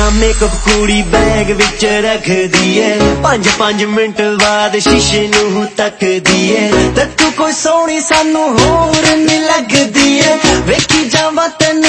ਦਾ makeup ਕੁੜੀ bag ਵਿੱਚ ਰੱਖਦੀ ਏ। 5-5 ਮਿੰਟ ਬਾਅਦ ਸ਼ੀਸ਼ੇ ਨੂੰ ਤੱਕਦੀ ਏ। ਤੂੰ ਕੋਈ ਸੋਹਣੀ ਸਾਨੂੰ ਹੋਰ ਨਹੀਂ ਲੱਗਦੀ ਏ। ਵੇਖੀ ਜਾਵਾਂ ਤੈਨੂੰ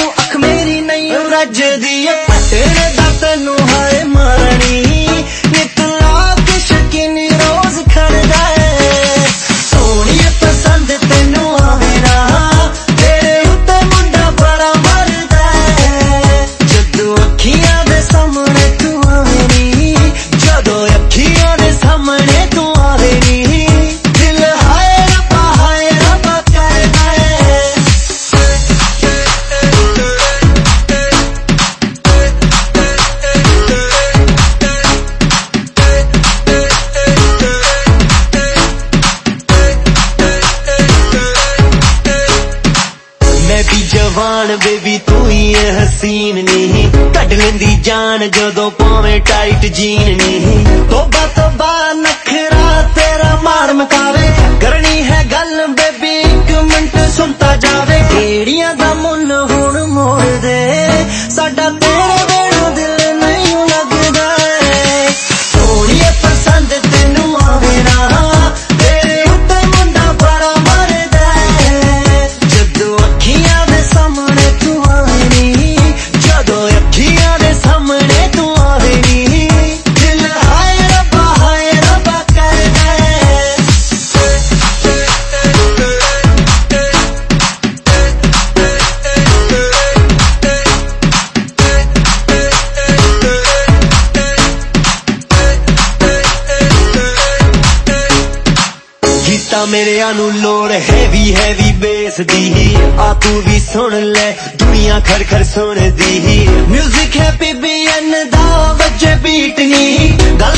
ਜਵਾਨ ਬੇਬੀ, ਤੂੰ ਹੀ ਐ ਹਸੀਨ ਨਹੀਂ। ਕੱਢ ਲੈਂਦੀ ਜਾਨ ਜਦੋਂ ਪਾਵੇਂ ਟਾਈਟ ਜੀਨ ਨਹੀਂ। ਤੋਬਾ ਤੋਬਾ, ਨਖਰਾ ਤੇਰਾ ਮਾਰ ਮਕਾਵੇ। ਕਰਨੀ ਹੈ ਗੱਲ ਬੇਬੀ, ਇੱਕ ਮਿੰਟ ਸੁਣਤਾ ਜਾਵੇ। ਢੇੜੀਆਂ ਦਾ ਗੀਤਾ ਮੇਰਿਆਂ ਨੂੰ ਲੋੜ ਹੈਵੀ ਹੈਵੀ ਬੇਸ ਦੀ ਆ ਤੂੰ ਵੀ ਸੁਣ ਲੈ, ਦੁਨੀਆ ਖਰ ਖਰ ਸੁਣਦੀ ਮਿਊਜ਼ਿਕ ਹੈ ਪੀਬੀਐਨ ਦਾ ਵੱਜੇ ਬੀਟ ਨਹੀਂ ਗੱਲ